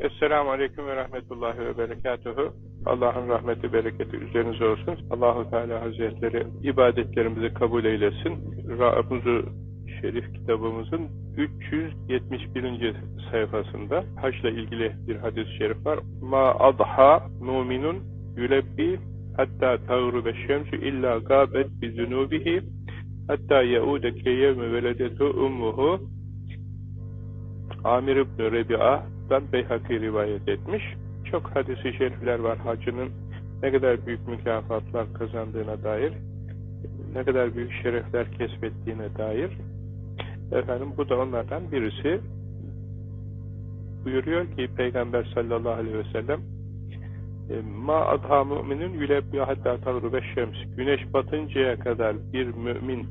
Esselamu Aleyküm ve Rahmetullahi ve Berekatuhu. Allah'ın rahmeti, bereketi üzerinize olsun. Allahu Teala Hazretleri ibadetlerimizi kabul eylesin. Ra'buzu Şerif kitabımızın 371. sayfasında haçla ilgili bir hadis-i şerif var. Ma adha muminun yulebbi hatta tağru ve şemsu illa gâbet bi zunubihi hatta yaude keyevme veledetu ummuhu Amir İbn-i Rebi'a'dan Beyhaki rivayet etmiş. Çok hadisi şerifler var hacının ne kadar büyük mükafatlar kazandığına dair, ne kadar büyük şerefler kesbettiğine dair. Efendim bu da onlardan birisi. Buyuruyor ki Peygamber sallallahu aleyhi ve sellem Ma adha müminin yülebbi hatta tavru ve. Güneş batıncaya kadar bir mümin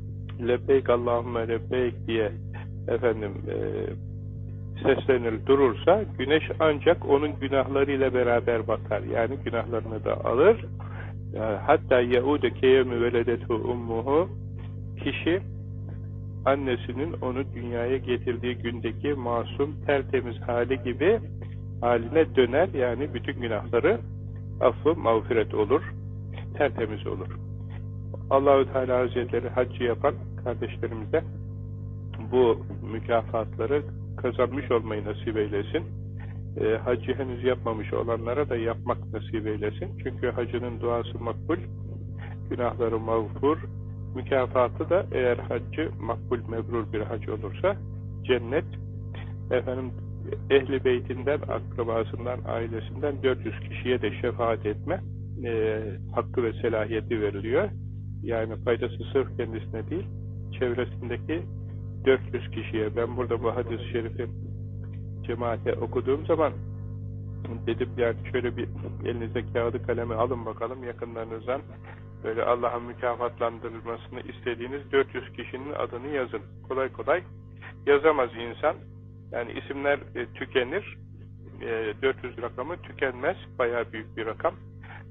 lebeyk Allahümme lebeyk diye efendim e, seslenir durursa güneş ancak onun günahlarıyla beraber batar. Yani günahlarını da alır. Hatta Yahude keyemi veledetu ummuhu kişi annesinin onu dünyaya getirdiği gündeki masum tertemiz hali gibi haline döner. Yani bütün günahları affı mağfiret olur. Tertemiz olur. Allahu Teala Hazretleri haccı yapan kardeşlerimize bu mükafatları kazanmış olmayı nasip eylesin. E, hacı henüz yapmamış olanlara da yapmak nasip eylesin. Çünkü hacının duası makbul, günahları mağfur, mükafatı da eğer haccı makbul mebrur bir hac olursa cennet efendim ehli beytinden, akrabasından, ailesinden 400 kişiye de şefaat etme e, hakkı ve selahiyeti veriliyor. Yani faydası sırf kendisine değil, çevresindeki 400 kişiye ben burada bu hadis-i şerifi cemaate okuduğum zaman dedim yani şöyle bir elinize kağıdı kalemi alın bakalım yakınlarınızdan böyle Allah'ın mükafatlandırılmasını istediğiniz 400 kişinin adını yazın. Kolay kolay yazamaz insan. Yani isimler e, tükenir. E, 400 rakamı tükenmez. Bayağı büyük bir rakam.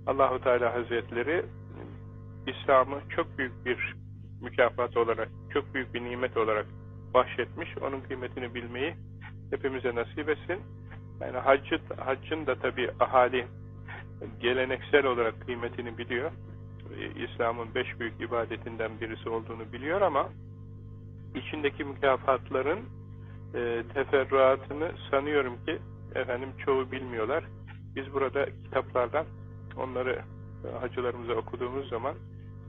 Allahu Teala Hazretleri İslam'ı çok büyük bir mükafat olarak, çok büyük bir nimet olarak bahşetmiş. Onun kıymetini bilmeyi hepimize nasip etsin. Yani haccı, haccın da tabi ahali geleneksel olarak kıymetini biliyor. İslam'ın beş büyük ibadetinden birisi olduğunu biliyor ama içindeki mükafatların e, teferruatını sanıyorum ki efendim çoğu bilmiyorlar. Biz burada kitaplardan onları hacılarımıza okuduğumuz zaman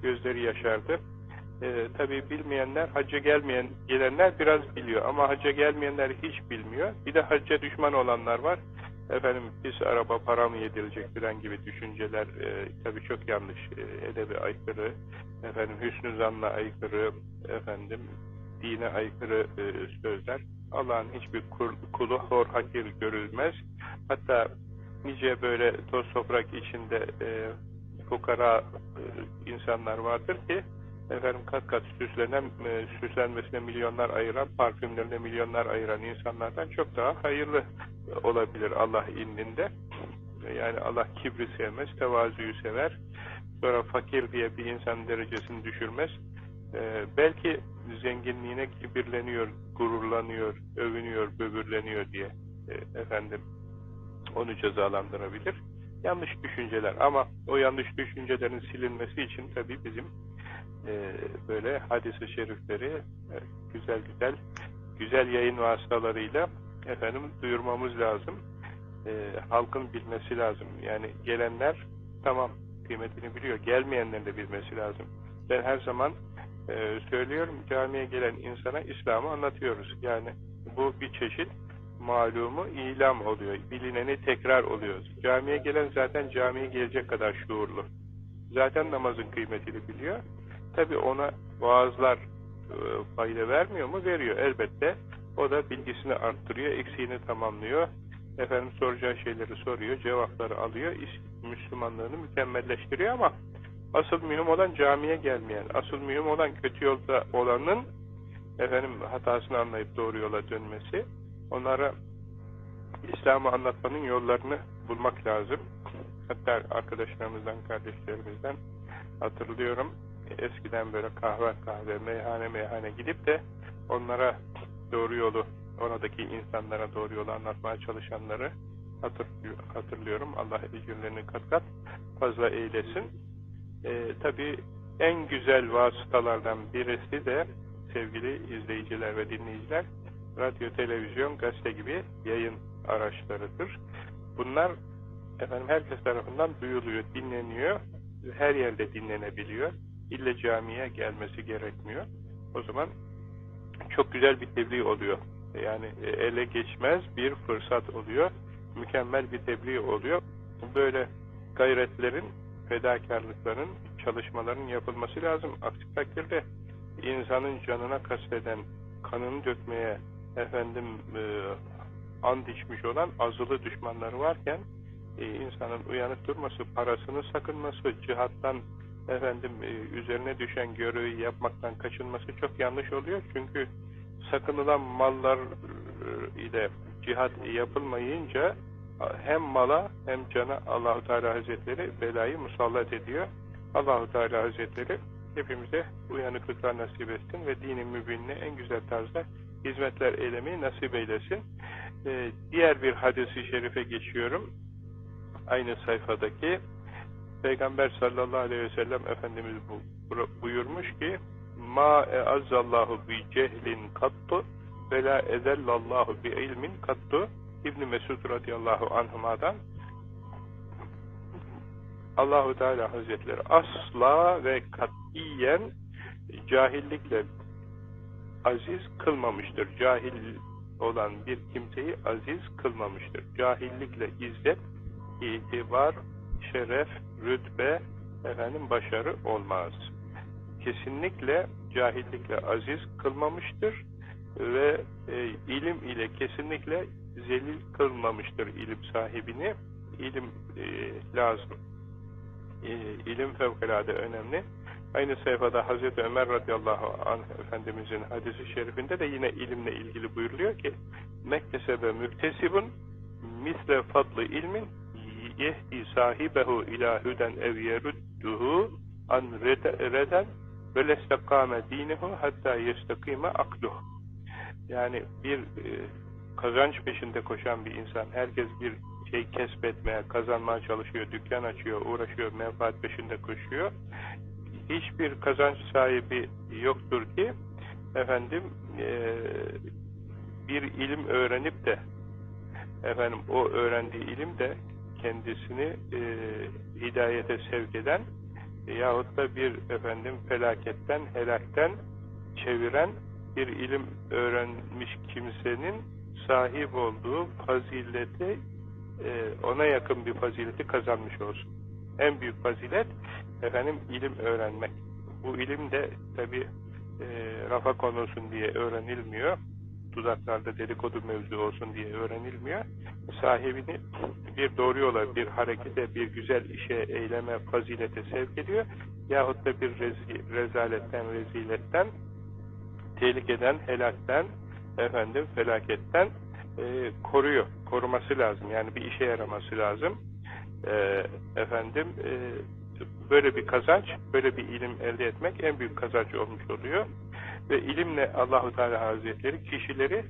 gözleri yaşardı. E, tabii bilmeyenler, hacca gelmeyen gelenler biraz biliyor ama hacca gelmeyenler hiç bilmiyor. Bir de hacca düşman olanlar var. Efendim pis araba para mı yedirecek filan gibi düşünceler e, tabii çok yanlış. E, edebi aykırı, efendim hüsnü zanla aykırı, efendim dine aykırı e, sözler. Allah'ın hiçbir kulu hor hakir görülmez. Hatta nice böyle toz toprak içinde e, fukara e, insanlar vardır ki efendim kat kat süslenen, e, süslenmesine milyonlar ayıran, parfümlerine milyonlar ayıran insanlardan çok daha hayırlı olabilir Allah indinde. Yani Allah kibri sevmez, tevazuyu sever. Sonra fakir diye bir insan derecesini düşürmez. E, belki zenginliğine kibirleniyor, gururlanıyor, övünüyor, böbürleniyor diye e, efendim onu cezalandırabilir. Yanlış düşünceler ama o yanlış düşüncelerin silinmesi için tabii bizim e, böyle hadis-i şerifleri e, güzel güzel güzel yayın vasıtalarıyla efendim duyurmamız lazım. E, halkın bilmesi lazım. Yani gelenler tamam kıymetini biliyor. Gelmeyenlerin de bilmesi lazım. Ben her zaman e, söylüyorum camiye gelen insana İslam'ı anlatıyoruz. Yani bu bir çeşit malumu ilam oluyor. Bilineni tekrar oluyor. Camiye gelen zaten camiye gelecek kadar şuurlu. Zaten namazın kıymetini biliyor. Tabi ona vaazlar e, fayda vermiyor mu? Veriyor elbette. O da bilgisini arttırıyor, eksiğini tamamlıyor. Efendim soracağı şeyleri soruyor, cevapları alıyor. Müslümanlığını mükemmelleştiriyor ama asıl mühim olan camiye gelmeyen, asıl mühim olan kötü yolda olanın efendim hatasını anlayıp doğru yola dönmesi. Onlara İslam'ı anlatmanın yollarını bulmak lazım. Hatta arkadaşlarımızdan, kardeşlerimizden hatırlıyorum eskiden böyle kahve kahve, meyhane meyhane gidip de onlara doğru yolu, oradaki insanlara doğru yolu anlatmaya çalışanları hatırlıyor, hatırlıyorum. Allah ecirlerini kat kat fazla eylesin. E, Tabi en güzel vasıtalardan birisi de sevgili izleyiciler ve dinleyiciler radyo, televizyon, gazete gibi yayın araçlarıdır. Bunlar efendim herkes tarafından duyuluyor, dinleniyor, her yerde dinlenebiliyor. İlle camiye gelmesi gerekmiyor. O zaman çok güzel bir tebliğ oluyor. Yani e, ele geçmez bir fırsat oluyor. Mükemmel bir tebliğ oluyor. Böyle gayretlerin, fedakarlıkların, çalışmaların yapılması lazım. Aksi takdirde insanın canına kasteden, kanını dökmeye efendim e, and içmiş olan azılı düşmanları varken e, insanın uyanık durması, parasını sakınması, cihattan efendim e, üzerine düşen görevi yapmaktan kaçınması çok yanlış oluyor. Çünkü sakınılan mallar e, ile cihat yapılmayınca hem mala hem cana Allahu Teala Hazretleri belayı musallat ediyor. Allahu Teala Hazretleri hepimize uyanıklıklar nasip etsin ve dinin mübinine en güzel tarzda hizmetler eylemeyi nasip eylesin. Ee, diğer bir hadisi şerife geçiyorum. Aynı sayfadaki Peygamber sallallahu aleyhi ve sellem Efendimiz buyurmuş ki ma eazzallahu bi cehlin kattu ve la ezellallahu bi ilmin kattu İbn Mesud radıyallahu anhuma'dan Allahu Teala Hazretleri asla ve katiyen cahillikle aziz kılmamıştır. Cahil olan bir kimseyi aziz kılmamıştır. Cahillikle izzet, itibar, şeref, rütbe, efendim başarı olmaz. Kesinlikle cahillikle aziz kılmamıştır ve e, ilim ile kesinlikle zelil kılmamıştır ilim sahibini. İlim e, lazım. E, ilim fevkalade önemli. Aynı sayfada Hazreti Ömer radıyallahu anh Efendimizin hadisi şerifinde de yine ilimle ilgili buyuruluyor ki Mekkesebe müktesibun misle fadlı ilmin yehdi sahibehu ila huden ev yerudduhu an reden ve lestekame dinehu hatta yestekime akluhu yani bir e, kazanç peşinde koşan bir insan herkes bir şey kesbetmeye, kazanmaya çalışıyor, dükkan açıyor, uğraşıyor, menfaat peşinde koşuyor. Hiçbir kazanç sahibi yoktur ki efendim e, bir ilim öğrenip de efendim o öğrendiği ilim de kendisini e, hidayete sevk eden yahut da bir efendim felaketten, helakten çeviren bir ilim öğrenmiş kimsenin sahip olduğu fazileti e, ona yakın bir fazileti kazanmış olsun. En büyük fazilet efendim ilim öğrenmek. Bu ilim de tabi e, rafa konulsun diye öğrenilmiyor. Dudaklarda dedikodu mevzu olsun diye öğrenilmiyor. Sahibini bir doğru yola, bir harekete, bir güzel işe, eyleme, fazilete sevk ediyor. Yahut da bir rezaletten, reziletten, tehlikeden, helakten, efendim felaketten e, koruyor. Koruması lazım. Yani bir işe yaraması lazım. E, efendim e, böyle bir kazanç, böyle bir ilim elde etmek en büyük kazanç olmuş oluyor. Ve ilimle Allahu Teala Hazretleri kişileri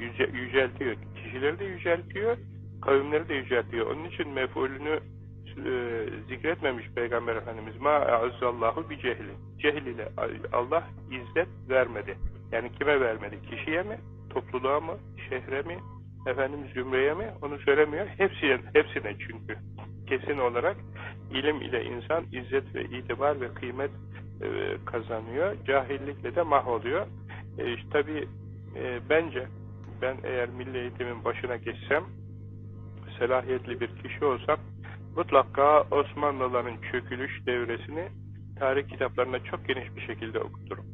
yüce, yüceltiyor. Kişileri de yüceltiyor, kavimleri de yüceltiyor. Onun için mef'ulünü e, zikretmemiş Peygamber Efendimiz. Ma azzallahu bi cehli. Cehil ile Allah izzet vermedi. Yani kime vermedi? Kişiye mi? Topluluğa mı? Şehre mi? Efendim zümreye mi? Onu söylemiyor. Hepsine, hepsine çünkü. Kesin olarak ilim ile insan izzet ve itibar ve kıymet e, kazanıyor. Cahillikle de mahvoluyor. E, işte, tabii e, bence ben eğer milli eğitimin başına geçsem selahiyetli bir kişi olsam mutlaka Osmanlıların çökülüş devresini tarih kitaplarına çok geniş bir şekilde okuturum.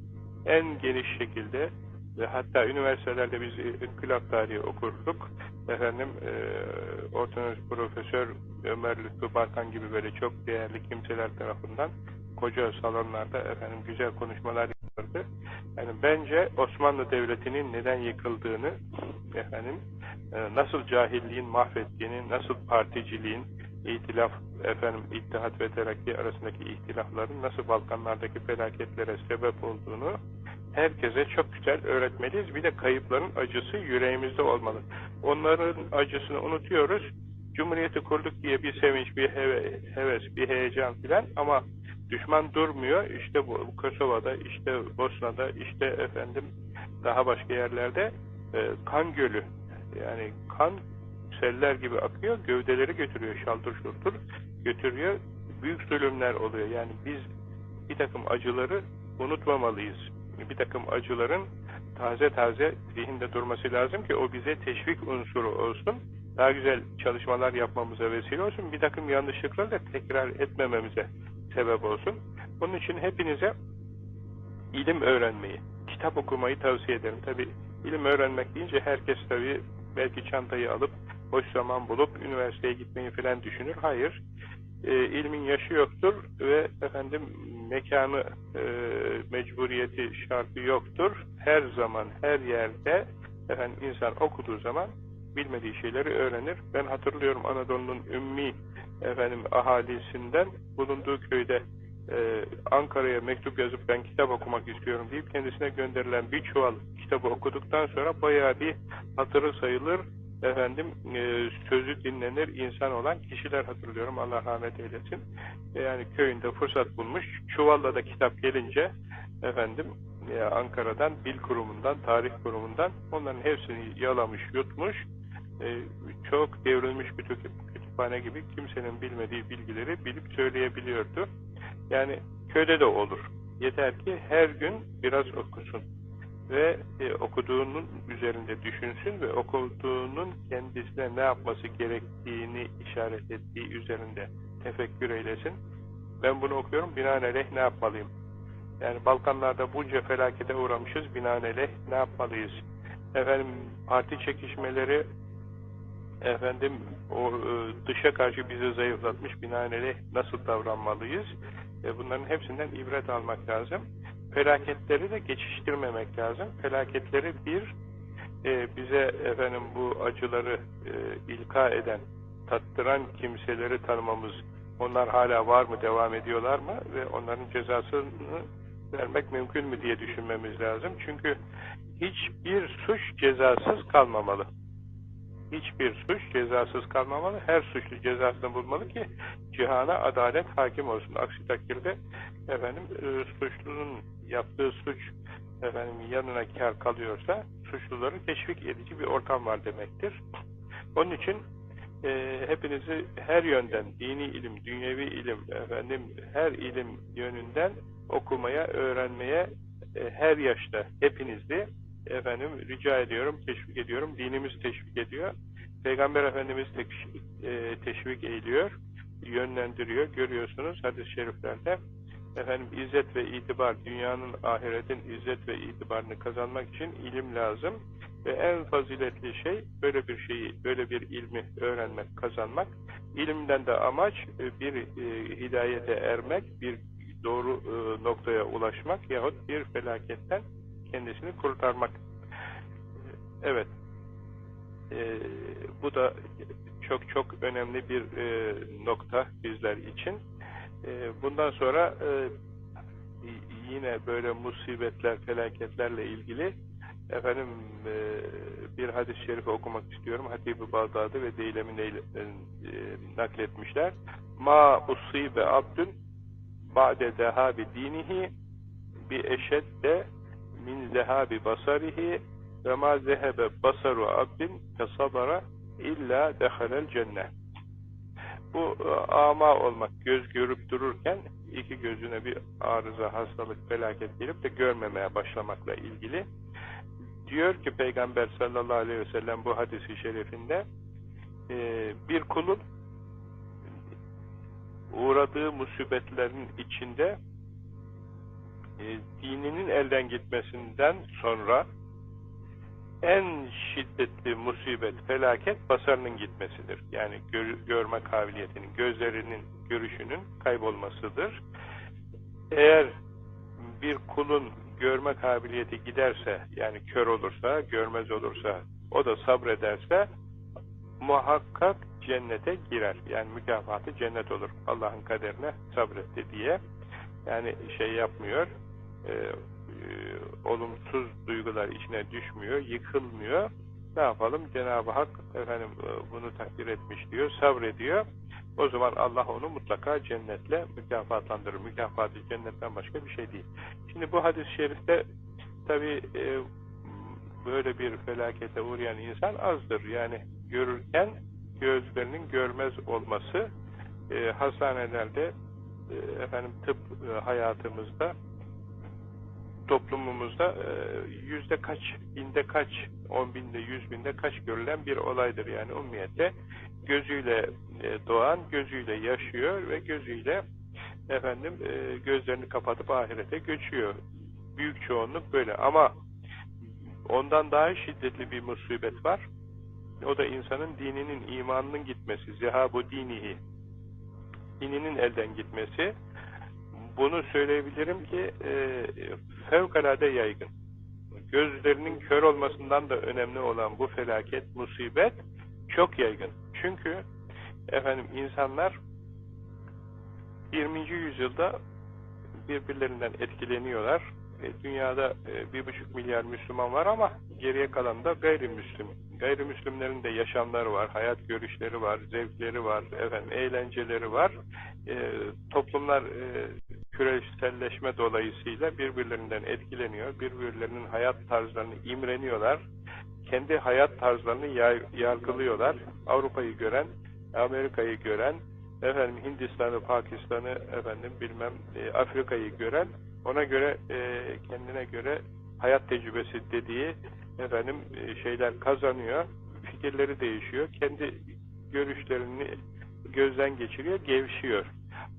En geniş şekilde ve hatta üniversitelerde biz inkılap tarihi okurduk. Efendim e, ortanız profesör Ömer Lütfü Barkan gibi böyle çok değerli kimseler tarafından koca salonlarda efendim güzel konuşmalar yapılırdı. Yani bence Osmanlı Devleti'nin neden yıkıldığını efendim e, nasıl cahilliğin mahvettiğini, nasıl particiliğin, itilaf, efendim İttihat ve Terakki arasındaki ihtilafların nasıl Balkanlardaki felaketlere sebep olduğunu herkese çok güzel öğretmeliyiz. Bir de kayıpların acısı yüreğimizde olmalı. Onların acısını unutuyoruz. Cumhuriyeti kurduk diye bir sevinç, bir heve, heves, bir heyecan filan ama düşman durmuyor. İşte bu Kosova'da, işte Bosna'da, işte efendim daha başka yerlerde e, kan gölü yani kan seller gibi akıyor, gövdeleri götürüyor, şaldır şuldur götürüyor. Büyük zulümler oluyor. Yani biz bir takım acıları unutmamalıyız. Bir takım acıların taze taze zihinde durması lazım ki o bize teşvik unsuru olsun. Daha güzel çalışmalar yapmamıza vesile olsun. Bir takım yanlışlıkları da tekrar etmememize sebep olsun. Onun için hepinize ilim öğrenmeyi, kitap okumayı tavsiye ederim. Tabi ilim öğrenmek deyince herkes tabi belki çantayı alıp boş zaman bulup üniversiteye gitmeyi falan düşünür. Hayır. E, ilmin yaşı yoktur ve efendim mekanı, e, mecburiyeti, şartı yoktur. Her zaman, her yerde efendim insan okuduğu zaman bilmediği şeyleri öğrenir. Ben hatırlıyorum Anadolu'nun ümmi efendim ahalisinden bulunduğu köyde e, Ankara'ya mektup yazıp ben kitap okumak istiyorum deyip kendisine gönderilen bir çuval kitabı okuduktan sonra bayağı bir hatırı sayılır efendim e, sözü dinlenir insan olan kişiler hatırlıyorum Allah rahmet eylesin. E, yani köyünde fırsat bulmuş. Çuvalla da kitap gelince efendim e, Ankara'dan, Bil Kurumu'ndan, Tarih Kurumu'ndan onların hepsini yalamış, yutmuş. E, çok devrilmiş bir kütüphane gibi kimsenin bilmediği bilgileri bilip söyleyebiliyordu. Yani köyde de olur. Yeter ki her gün biraz okusun ve e, okuduğunun üzerinde düşünsün ve okuduğunun kendisine ne yapması gerektiğini işaret ettiği üzerinde tefekkür eylesin. Ben bunu okuyorum, binaenaleyh ne yapmalıyım? Yani Balkanlarda bunca felakete uğramışız, binaenaleyh ne yapmalıyız? Efendim, parti çekişmeleri efendim o e, dışa karşı bizi zayıflatmış binaenaleyh nasıl davranmalıyız? E, bunların hepsinden ibret almak lazım felaketleri de geçiştirmemek lazım. Felaketleri bir, e, bize efendim bu acıları ilka eden, tattıran kimseleri tanımamız, onlar hala var mı, devam ediyorlar mı ve onların cezasını vermek mümkün mü diye düşünmemiz lazım. Çünkü hiçbir suç cezasız kalmamalı. Hiçbir suç cezasız kalmamalı. Her suçlu cezasını bulmalı ki cihana adalet hakim olsun. Aksi takdirde efendim e, suçlunun yaptığı suç efendim yanına kar kalıyorsa suçluları teşvik edici bir ortam var demektir. Onun için e, hepinizi her yönden dini ilim, dünyevi ilim, efendim her ilim yönünden okumaya, öğrenmeye e, her yaşta hepinizi efendim rica ediyorum, teşvik ediyorum. Dinimiz teşvik ediyor. Peygamber Efendimiz teşvik, e, teşvik ediyor, yönlendiriyor. Görüyorsunuz hadis-i şeriflerde efendim izzet ve itibar, dünyanın ahiretin izzet ve itibarını kazanmak için ilim lazım. Ve en faziletli şey böyle bir şeyi, böyle bir ilmi öğrenmek, kazanmak. İlimden de amaç e, bir e, hidayete ermek, bir doğru e, noktaya ulaşmak yahut bir felaketten kendisini kurtarmak. Evet. E, bu da çok çok önemli bir e, nokta bizler için. Ee, bundan sonra e, yine böyle musibetler, felaketlerle ilgili efendim e, bir hadis-i şerifi okumak istiyorum. Hatib-i Bağdadi ve Deylemi e, nakletmişler. Ma usibe abdün ba'de dehabi dinihi bi eşedde min zehabi basarihi ve ma zehebe basaru abdin fesabara illa dehalel cennet bu e, ama olmak, göz görüp dururken iki gözüne bir arıza, hastalık, felaket gelip de görmemeye başlamakla ilgili. Diyor ki Peygamber sallallahu aleyhi ve sellem bu hadisi şerifinde e, bir kulun uğradığı musibetlerin içinde e, dininin elden gitmesinden sonra en şiddetli musibet, felaket basarının gitmesidir. Yani gör, görme kabiliyetinin, gözlerinin, görüşünün kaybolmasıdır. Eğer bir kulun görme kabiliyeti giderse, yani kör olursa, görmez olursa, o da sabrederse, muhakkak cennete girer. Yani mükafatı cennet olur. Allah'ın kaderine sabretti diye. Yani şey yapmıyor, e, e, olumsuz duygular içine düşmüyor, yıkılmıyor. Ne yapalım? Cenab-ı Hak efendim e, bunu takdir etmiş diyor, sabrediyor. O zaman Allah onu mutlaka cennetle mükafatlandırır. Mükafatı cennetten başka bir şey değil. Şimdi bu hadis-i şerifte tabi e, böyle bir felakete uğrayan insan azdır. Yani görürken gözlerinin görmez olması e, hastanelerde e, efendim tıp e, hayatımızda toplumumuzda e, yüzde kaç, binde kaç, on binde, yüz binde kaç görülen bir olaydır. Yani umumiyette gözüyle e, doğan, gözüyle yaşıyor ve gözüyle efendim e, gözlerini kapatıp ahirete göçüyor. Büyük çoğunluk böyle ama ondan daha şiddetli bir musibet var. O da insanın dininin, imanının gitmesi. Zehabu dinihi. Dininin elden gitmesi. Bunu söyleyebilirim ki fevkalade yaygın. Gözlerinin kör olmasından da önemli olan bu felaket, musibet çok yaygın. Çünkü efendim insanlar 20. yüzyılda birbirlerinden etkileniyorlar. E, dünyada e, bir buçuk milyar Müslüman var ama geriye kalan da gayrimüslim. Gayrimüslimlerin de yaşamları var, hayat görüşleri var, zevkleri var, efendim eğlenceleri var. E, toplumlar e, küreselleşme dolayısıyla birbirlerinden etkileniyor, birbirlerinin hayat tarzlarını imreniyorlar, kendi hayat tarzlarını yargılıyorlar. Avrupa'yı gören, Amerika'yı gören, efendim Hindistan'ı, Pakistan'ı, efendim bilmem e, Afrika'yı gören, ona göre e, kendine göre hayat tecrübesi dediği efendim e, şeyler kazanıyor, fikirleri değişiyor, kendi görüşlerini gözden geçiriyor, gevşiyor.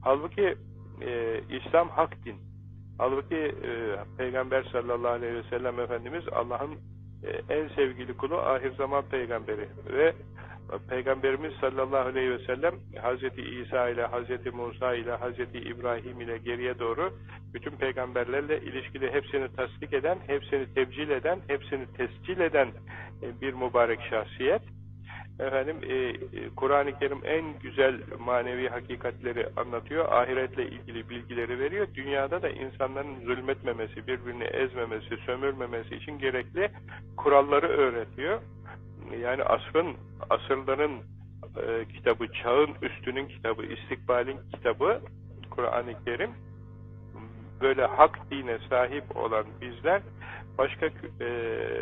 Halbuki e, İslam hak din. Halbuki e, Peygamber sallallahu aleyhi ve sellem Efendimiz Allah'ın e, en sevgili kulu ahir zaman peygamberi ve Peygamberimiz sallallahu aleyhi ve sellem Hazreti İsa ile Hazreti Musa ile Hazreti İbrahim ile geriye doğru bütün peygamberlerle ilişkili hepsini tasdik eden, hepsini tebcil eden, hepsini tescil eden e, bir mübarek şahsiyet efendim e, e, Kur'an-ı Kerim en güzel manevi hakikatleri anlatıyor. Ahiretle ilgili bilgileri veriyor. Dünyada da insanların zulmetmemesi, birbirini ezmemesi, sömürmemesi için gerekli kuralları öğretiyor. Yani asrın, asırların e, kitabı, çağın üstünün kitabı, istikbalin kitabı Kur'an-ı Kerim böyle hak dine sahip olan bizler başka e,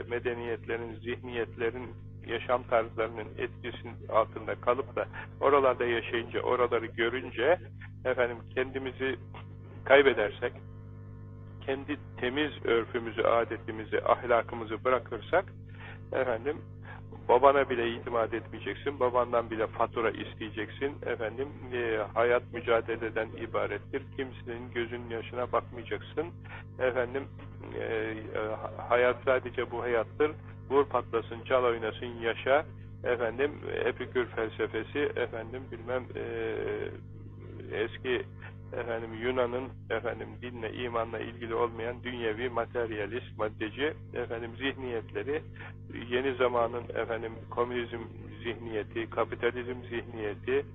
medeniyetlerin, zihniyetlerin yaşam tarzlarının etkisinin altında kalıp da oralarda yaşayınca, oraları görünce efendim kendimizi kaybedersek, kendi temiz örfümüzü, adetimizi, ahlakımızı bırakırsak efendim babana bile itimat etmeyeceksin, babandan bile fatura isteyeceksin, efendim e, hayat mücadeleden ibarettir, kimsenin gözünün yaşına bakmayacaksın, efendim e, e, hayat sadece bu hayattır, vur patlasın, çal oynasın, yaşa, efendim epikür felsefesi, efendim bilmem e, eski efendim Yunan'ın efendim dinle, imanla ilgili olmayan dünyevi, materyalist, maddeci efendim zihniyetleri, yeni zamanın efendim komünizm zihniyeti, kapitalizm zihniyeti,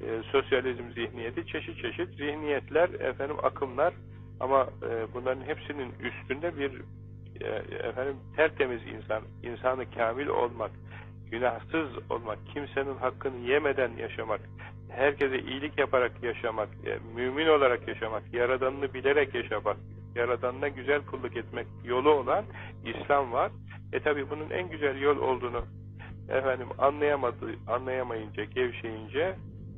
e, sosyalizm zihniyeti, çeşit çeşit zihniyetler, efendim akımlar. Ama e, bunların hepsinin üstünde bir efendim tertemiz insan, insanı kamil olmak, günahsız olmak, kimsenin hakkını yemeden yaşamak, herkese iyilik yaparak yaşamak, e, mümin olarak yaşamak, yaradanını bilerek yaşamak, yaradanına güzel kulluk etmek yolu olan İslam var. E tabi bunun en güzel yol olduğunu efendim anlayamadı, anlayamayınca, gevşeyince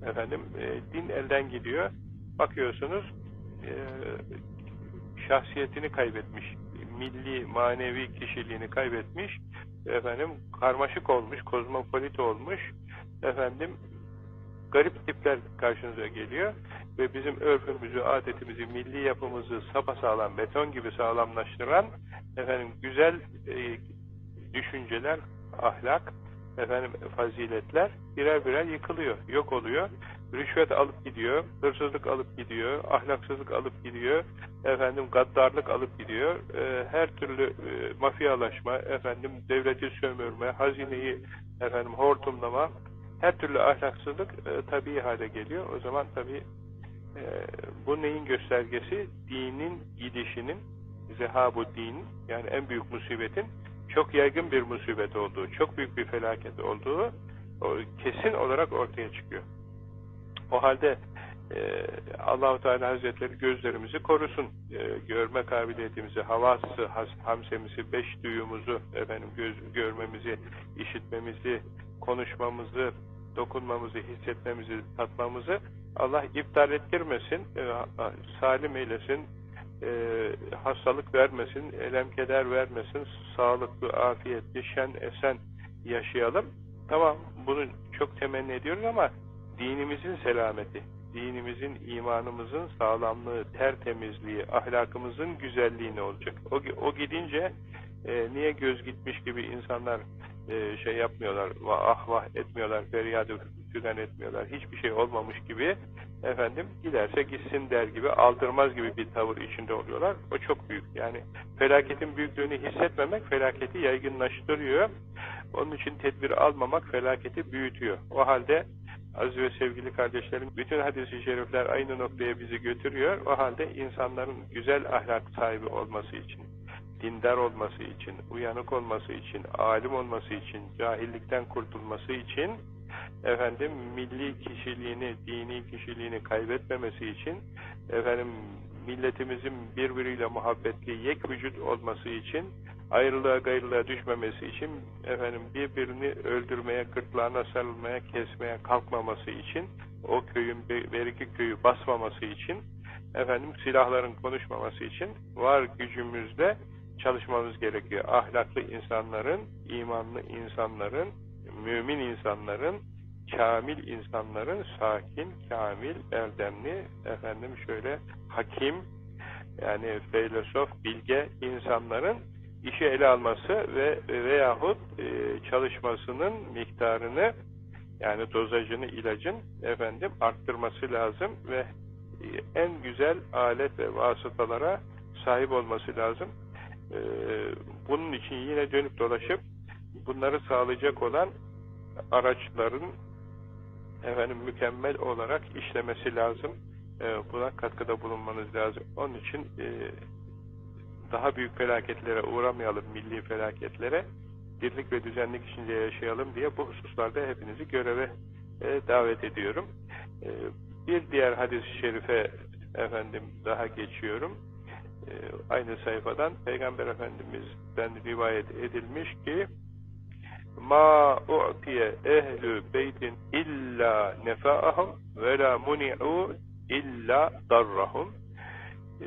efendim e, din elden gidiyor. Bakıyorsunuz e, şahsiyetini kaybetmiş milli, manevi kişiliğini kaybetmiş, efendim karmaşık olmuş, kozmopolit olmuş, efendim garip tipler karşınıza geliyor. Ve bizim örfümüzü, adetimizi, milli yapımızı sapasağlam, beton gibi sağlamlaştıran efendim güzel e, düşünceler, ahlak, efendim faziletler birer birer yıkılıyor, yok oluyor rüşvet alıp gidiyor, hırsızlık alıp gidiyor, ahlaksızlık alıp gidiyor, efendim gaddarlık alıp gidiyor, e, her türlü e, mafyalaşma, efendim devleti sömürme, hazineyi efendim hortumlama, her türlü ahlaksızlık e, tabii hale geliyor. O zaman tabii e, bu neyin göstergesi? Dinin gidişinin, zehabu din yani en büyük musibetin çok yaygın bir musibet olduğu, çok büyük bir felaket olduğu kesin olarak ortaya çıkıyor. O halde e, Allahu Teala Hazretleri gözlerimizi korusun. E, görme kabiliyetimizi, havası, has, hamsemizi, beş duyumuzu, efendim göz, görmemizi, işitmemizi, konuşmamızı, dokunmamızı, hissetmemizi, tatmamızı Allah iptal ettirmesin, e, salim eylesin, e, hastalık vermesin, elem keder vermesin, sağlıklı, afiyetli, şen, esen yaşayalım. Tamam, bunu çok temenni ediyoruz ama dinimizin selameti, dinimizin, imanımızın sağlamlığı, tertemizliği, ahlakımızın güzelliği ne olacak? O, o gidince e, niye göz gitmiş gibi insanlar e, şey yapmıyorlar, vah vah etmiyorlar, feryadı fügan etmiyorlar, hiçbir şey olmamış gibi efendim giderse gitsin der gibi, aldırmaz gibi bir tavır içinde oluyorlar. O çok büyük. Yani felaketin büyüklüğünü hissetmemek felaketi yaygınlaştırıyor. Onun için tedbir almamak felaketi büyütüyor. O halde aziz ve sevgili kardeşlerim, bütün hadis-i şerifler aynı noktaya bizi götürüyor. O halde insanların güzel ahlak sahibi olması için, dindar olması için, uyanık olması için, alim olması için, cahillikten kurtulması için, efendim milli kişiliğini, dini kişiliğini kaybetmemesi için, efendim milletimizin birbiriyle muhabbetli yek vücut olması için, ayrılığa gayrılığa düşmemesi için, efendim birbirini öldürmeye, gırtlağına sarılmaya, kesmeye kalkmaması için, o köyün bir iki köyü basmaması için, efendim silahların konuşmaması için var gücümüzde çalışmamız gerekiyor. Ahlaklı insanların, imanlı insanların, mümin insanların, kamil insanların, sakin, kamil, erdemli, efendim şöyle hakim, yani filosof, bilge insanların işi ele alması ve veyahut e, çalışmasının miktarını yani dozajını ilacın efendim arttırması lazım ve e, en güzel alet ve vasıtalara sahip olması lazım. E, bunun için yine dönüp dolaşıp bunları sağlayacak olan araçların efendim mükemmel olarak işlemesi lazım. E, buna katkıda bulunmanız lazım. Onun için e, daha büyük felaketlere uğramayalım, milli felaketlere, birlik ve düzenlik içinde yaşayalım diye bu hususlarda hepinizi göreve e, davet ediyorum. E, bir diğer hadis-i şerife efendim daha geçiyorum. E, aynı sayfadan Peygamber Efendimiz'den rivayet edilmiş ki ma u'tiye ehlü beytin illa nefaahum ve la muni'u illa darrahum e,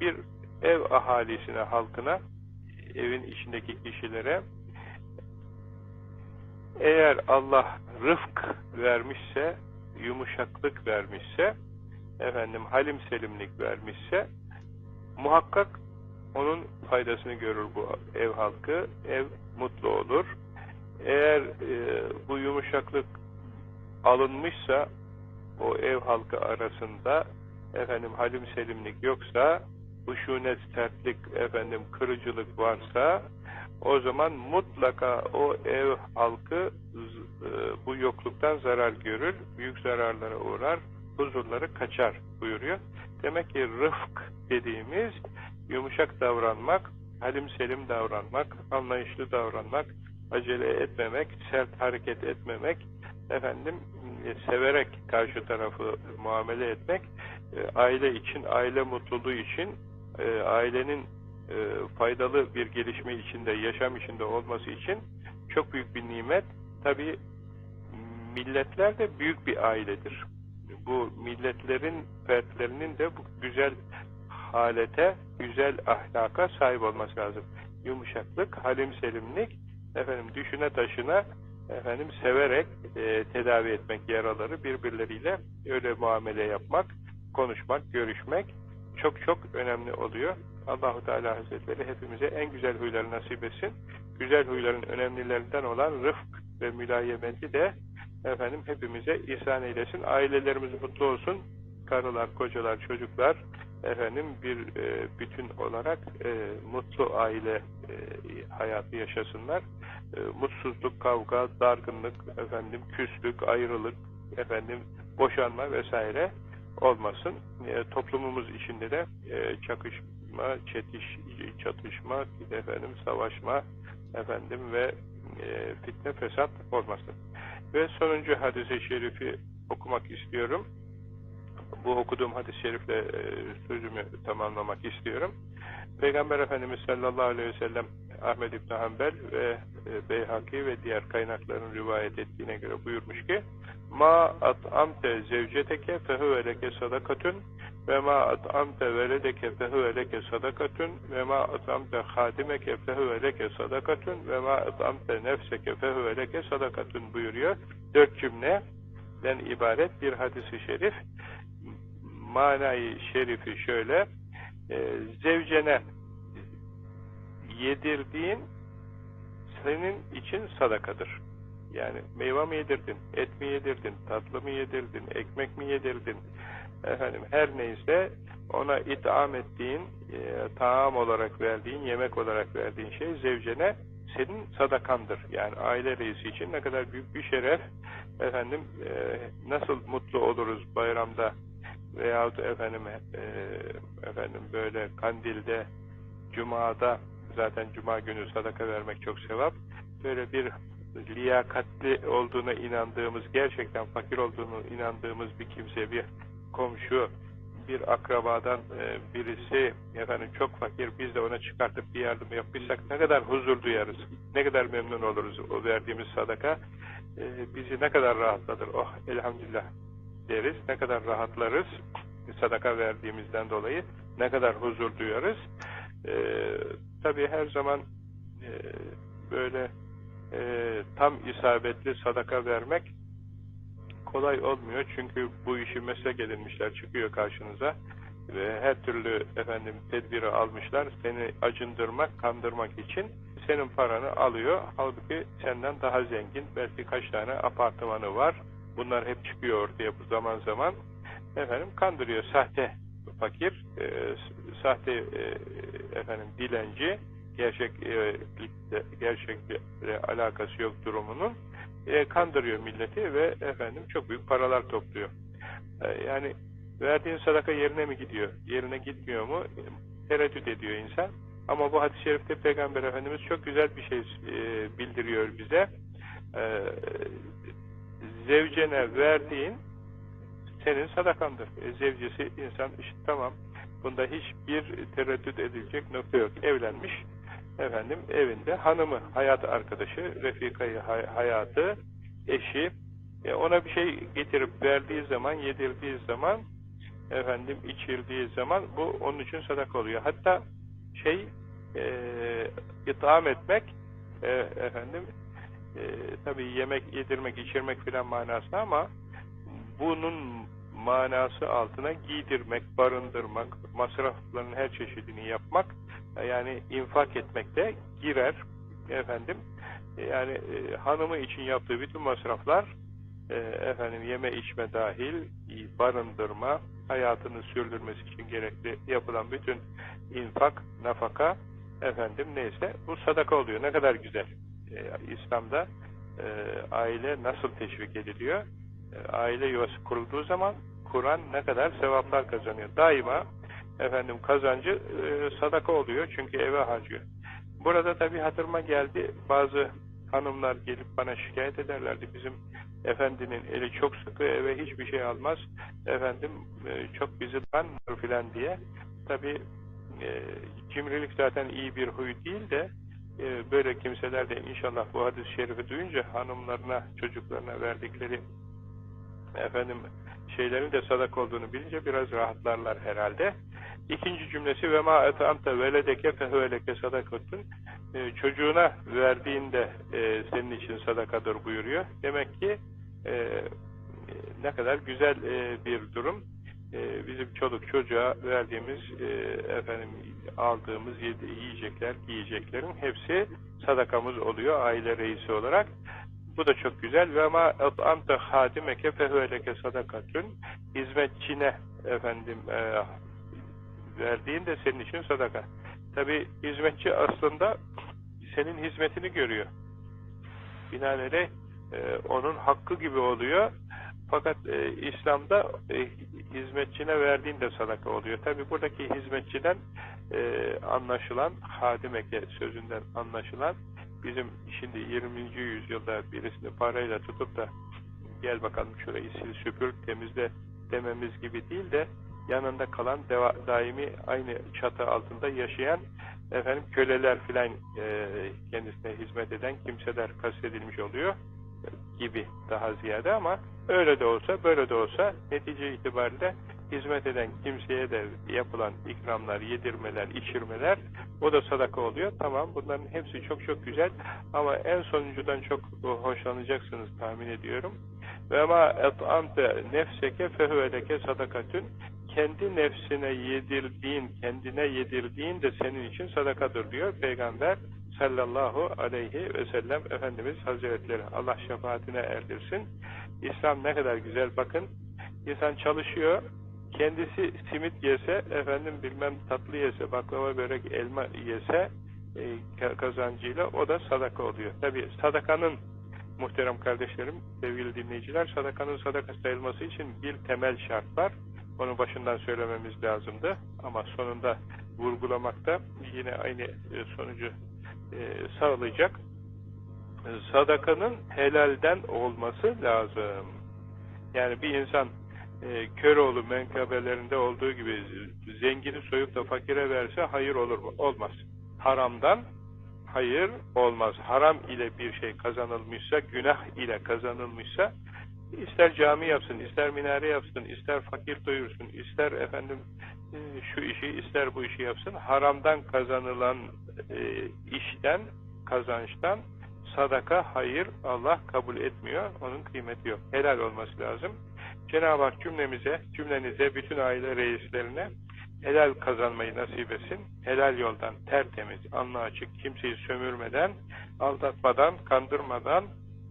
bir ev ahalisine, halkına, evin içindeki kişilere eğer Allah rıfk vermişse, yumuşaklık vermişse, efendim halim selimlik vermişse, muhakkak onun faydasını görür bu ev halkı, ev mutlu olur. Eğer e, bu yumuşaklık alınmışsa, o ev halkı arasında efendim halim selimlik yoksa, huşunet, sertlik, efendim kırıcılık varsa o zaman mutlaka o ev halkı e, bu yokluktan zarar görür, büyük zararlara uğrar, huzurları kaçar buyuruyor. Demek ki rıfk dediğimiz yumuşak davranmak, halim selim davranmak, anlayışlı davranmak, acele etmemek, sert hareket etmemek, efendim e, severek karşı tarafı muamele etmek, e, aile için, aile mutluluğu için e, ailenin e, faydalı bir gelişme içinde, yaşam içinde olması için çok büyük bir nimet. Tabi milletler de büyük bir ailedir. Bu milletlerin fertlerinin de bu güzel halete, güzel ahlaka sahip olması lazım. Yumuşaklık, halim selimlik, efendim düşüne taşına efendim severek e, tedavi etmek yaraları birbirleriyle öyle muamele yapmak, konuşmak, görüşmek çok çok önemli oluyor. Allahu Teala Hazretleri hepimize en güzel huyları nasip etsin. Güzel huyların önemlilerinden olan rıfk ve mülayemeti de efendim hepimize ihsan eylesin. Ailelerimiz mutlu olsun. Karılar, kocalar, çocuklar efendim bir e, bütün olarak e, mutlu aile e, hayatı yaşasınlar. E, mutsuzluk, kavga, dargınlık, efendim küslük, ayrılık, efendim boşanma vesaire olmasın. E, toplumumuz içinde de e, çakış, çatışma, çetiş, çatışma, efendim savaşma, efendim ve e, fitne fesat olmasın. Ve sonuncu hadis-i şerifi okumak istiyorum. Bu okuduğum hadis-i şerifle e, sözümü tamamlamak istiyorum. Peygamber Efendimiz sallallahu aleyhi ve sellem Ahmed İbni Hanbel ve e, Beyhaki ve diğer kaynakların rivayet ettiğine göre buyurmuş ki Ma at'amte zevceteke fehuve leke sadakatun ve ma at'amte veledeke fehuve leke sadakatun ve ma at'amte hadimeke fehuve leke sadakatun ve ma at'amte nefseke fehuve leke sadakatun buyuruyor. Dört cümleden ibaret bir hadisi şerif. Manayı şerifi şöyle e, zevcene yedirdiğin senin için sadakadır. Yani meyve mi yedirdin, et mi yedirdin, tatlı mı yedirdin, ekmek mi yedirdin, efendim her neyse ona itham ettiğin, e, taam olarak verdiğin, yemek olarak verdiğin şey zevcene senin sadakandır. Yani aile reisi için ne kadar büyük bir şeref, efendim e, nasıl mutlu oluruz bayramda veyahut efendim e, efendim böyle kandilde, cumada zaten cuma günü sadaka vermek çok sevap. Böyle bir liyakatli olduğuna inandığımız, gerçekten fakir olduğunu inandığımız bir kimse, bir komşu, bir akrabadan e, birisi efendim çok fakir biz de ona çıkartıp bir yardım yapmışsak ne kadar huzur duyarız, ne kadar memnun oluruz o verdiğimiz sadaka e, bizi ne kadar rahatlatır. Oh elhamdülillah deriz, ne kadar rahatlarız sadaka verdiğimizden dolayı ne kadar huzur duyarız. E, Tabi her zaman e, böyle e, tam isabetli sadaka vermek kolay olmuyor. Çünkü bu işi meslek edinmişler çıkıyor karşınıza ve her türlü efendim tedbiri almışlar. Seni acındırmak, kandırmak için senin paranı alıyor. Halbuki senden daha zengin. Belki kaç tane apartmanı var. Bunlar hep çıkıyor ortaya bu zaman zaman. Efendim kandırıyor. Sahte fakir, e, sahte e, efendim dilenci, gerçeklikle gerçekle alakası yok durumunun e, kandırıyor milleti ve efendim çok büyük paralar topluyor. E, yani verdiğin sadaka yerine mi gidiyor? Yerine gitmiyor mu? E, tereddüt ediyor insan. Ama bu hadis-i şerifte Peygamber Efendimiz çok güzel bir şey e, bildiriyor bize. E, zevcene verdiğin senin sadakandır. E, zevcesi insan işte tamam bunda hiçbir tereddüt edilecek nokta yok. Evlenmiş efendim evinde hanımı, hayat arkadaşı, refikayı hayatı, eşi e, ona bir şey getirip verdiği zaman, yedirdiği zaman efendim içirdiği zaman bu onun için sadaka oluyor. Hatta şey e, itham etmek e, efendim e, tabi yemek yedirmek içirmek filan manası ama bunun manası altına giydirmek, barındırmak, masrafların her çeşidini yapmak, yani infak etmekte girer efendim. Yani e, hanımı için yaptığı bütün masraflar e, efendim yeme içme dahil, barındırma, hayatını sürdürmesi için gerekli yapılan bütün infak, nafaka efendim neyse bu sadaka oluyor. Ne kadar güzel. E, İslam'da e, aile nasıl teşvik ediliyor? E, aile yuvası kurulduğu zaman Kur'an ne kadar sevaplar kazanıyor. Daima efendim kazancı e, sadaka oluyor çünkü eve harcıyor. Burada tabi hatırıma geldi bazı hanımlar gelip bana şikayet ederlerdi. Bizim efendinin eli çok sıkı eve hiçbir şey almaz. Efendim e, çok bizi danmıyor filan diye. Tabi e, cimrilik zaten iyi bir huy değil de e, böyle kimseler de inşallah bu hadis-i şerifi duyunca hanımlarına, çocuklarına verdikleri efendim şeylerin de sadak olduğunu bilince biraz rahatlarlar herhalde. İkinci cümlesi ve ma etamte veledeke fehuveleke sadakatun e, çocuğuna verdiğinde e, senin için sadakadır buyuruyor. Demek ki e, ne kadar güzel e, bir durum. E, bizim çoluk çocuğa verdiğimiz e, efendim aldığımız yiyecekler, giyeceklerin hepsi sadakamız oluyor aile reisi olarak. Bu da çok güzel. Ve ma at'amte hadimeke fehuveleke sadakatun. Hizmetçine efendim e, verdiğin de senin için sadaka. Tabi hizmetçi aslında senin hizmetini görüyor. Binaenaleyh e, onun hakkı gibi oluyor. Fakat e, İslam'da e, hizmetçine verdiğin de sadaka oluyor. Tabi buradaki hizmetçiden e, anlaşılan hadim eke sözünden anlaşılan bizim şimdi 20. yüzyılda birisini parayla tutup da gel bakalım şurayı sil süpür temizle dememiz gibi değil de yanında kalan deva, daimi aynı çatı altında yaşayan efendim köleler filan e, kendisine hizmet eden kimseler kastedilmiş oluyor gibi daha ziyade ama öyle de olsa böyle de olsa netice itibariyle hizmet eden kimseye de yapılan ikramlar, yedirmeler, içirmeler o da sadaka oluyor. Tamam bunların hepsi çok çok güzel ama en sonuncudan çok hoşlanacaksınız tahmin ediyorum. Ve ma et'amte nefseke fehuveleke sadakatün kendi nefsine yedirdiğin, kendine yedirdiğin de senin için sadakadır diyor Peygamber sallallahu aleyhi ve sellem Efendimiz Hazretleri. Allah şefaatine erdirsin. İslam ne kadar güzel bakın. İnsan çalışıyor, kendisi simit yese, efendim bilmem tatlı yese, baklava börek elma yese e, kazancıyla o da sadaka oluyor. Tabi sadakanın muhterem kardeşlerim, sevgili dinleyiciler, sadakanın sadaka sayılması için bir temel şart var. Onu başından söylememiz lazımdı ama sonunda vurgulamakta yine aynı e, sonucu e, sağlayacak. Sadakanın helalden olması lazım. Yani bir insan e, Köroğlu menkabelerinde olduğu gibi zengini soyup da fakire verse hayır olur mu? Olmaz. Haramdan hayır olmaz. Haram ile bir şey kazanılmışsa, günah ile kazanılmışsa ister cami yapsın, ister minare yapsın, ister fakir doyursun, ister efendim şu işi, ister bu işi yapsın. Haramdan kazanılan e, işten, kazançtan sadaka, hayır Allah kabul etmiyor. Onun kıymeti yok. Helal olması lazım. Cenab-ı Hak cümlemize, cümlenize, bütün aile reislerine helal kazanmayı nasip etsin. Helal yoldan tertemiz, alnı açık, kimseyi sömürmeden, aldatmadan, kandırmadan,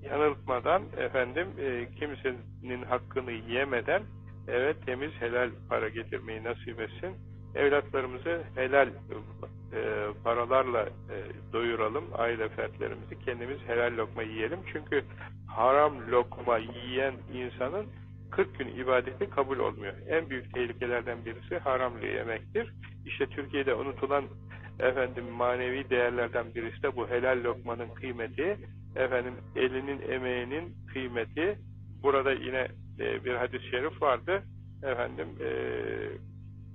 yanıltmadan, efendim e, kimsenin hakkını yemeden, evet temiz helal para getirmeyi nasip etsin. Evlatlarımızı helal e, paralarla e, doyuralım, aile fertlerimizi kendimiz helal lokma yiyelim. Çünkü haram lokma yiyen insanın 40 gün ibadeti kabul olmuyor. En büyük tehlikelerden birisi haramlı yemektir. İşte Türkiye'de unutulan efendim manevi değerlerden birisi de bu helal lokmanın kıymeti, efendim elinin emeğinin kıymeti. Burada yine e, bir hadis-i şerif vardı. Efendim e,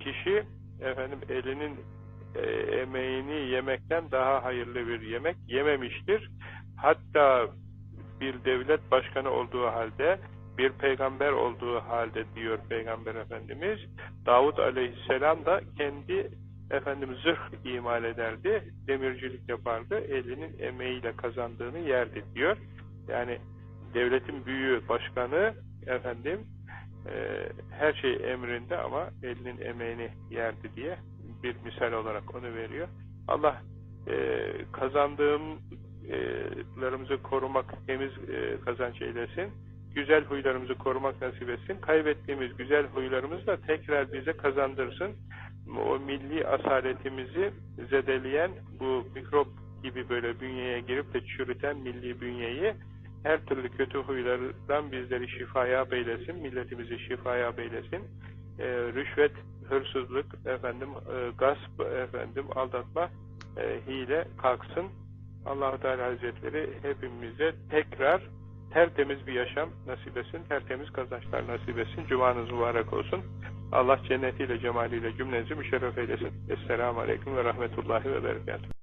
kişi efendim elinin e, emeğini yemekten daha hayırlı bir yemek yememiştir. Hatta bir devlet başkanı olduğu halde bir peygamber olduğu halde diyor Peygamber Efendimiz Davud Aleyhisselam da kendi efendim zırh imal ederdi, demircilik yapardı, elinin emeğiyle kazandığını yerdi diyor. Yani devletin büyüğü, başkanı efendim e, her şey emrinde ama elinin emeğini yerdi diye bir misal olarak onu veriyor. Allah e, kazandığımlarımızı korumak, temiz e, kazanç eylesin güzel huylarımızı korumak nasip etsin. Kaybettiğimiz güzel huylarımızı da tekrar bize kazandırsın. O milli asaletimizi zedeleyen bu mikrop gibi böyle bünyeye girip de çürüten milli bünyeyi her türlü kötü huylardan bizleri şifaya beylesin, milletimizi şifaya beylesin. E, rüşvet, hırsızlık, efendim e, gasp, efendim aldatma, e, hile kalksın. allah Teala Hazretleri hepimize tekrar tertemiz bir yaşam nasip etsin, tertemiz kazançlar nasip etsin. Cumanız mübarek olsun. Allah cennetiyle, cemaliyle cümlenizi müşerref eylesin. Esselamu Aleyküm ve Rahmetullahi ve Berekatuhu.